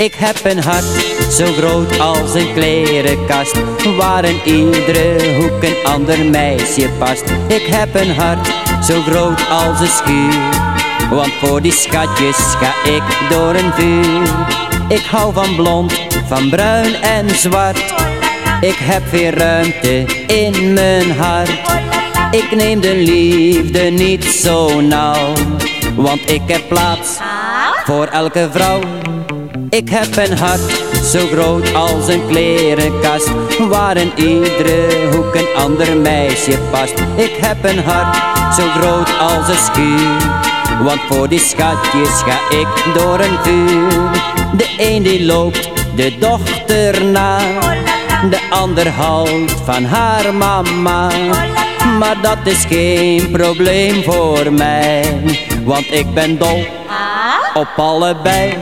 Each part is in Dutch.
Ik heb een hart zo groot als een klerenkast Waar in iedere hoek een ander meisje past. Ik heb een hart zo groot als een schuur Want voor die schatjes ga ik door een vuur. Ik hou van blond, van bruin en zwart. Ik heb veel ruimte in mijn hart. Ik neem de liefde niet zo nauw Want ik heb plaats voor elke vrouw ik heb een hart zo groot als een klerenkast Waar in iedere hoek een ander meisje past. Ik heb een hart zo groot als een schuur Want voor die schatjes ga ik door een vuur. De een die loopt de dochter na De ander houdt van haar mama. Maar dat is geen probleem voor mij Want ik ben dol op allebei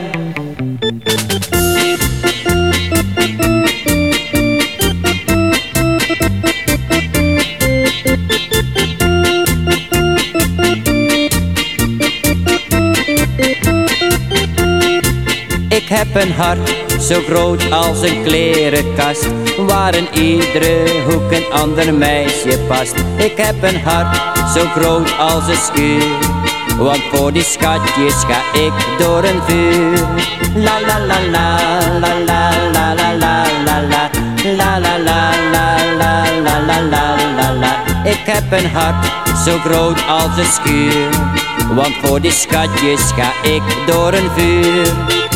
Ik heb een hart zo groot als een klerenkast Waar in iedere hoek een ander meisje past Ik heb een hart zo groot als een schuur Want voor die schatjes ga ik door een vuur La la la la la la la la la la la La la la la la la la la la la Ik heb een hart zo groot als een schuur Want voor die schatjes ga ik door een vuur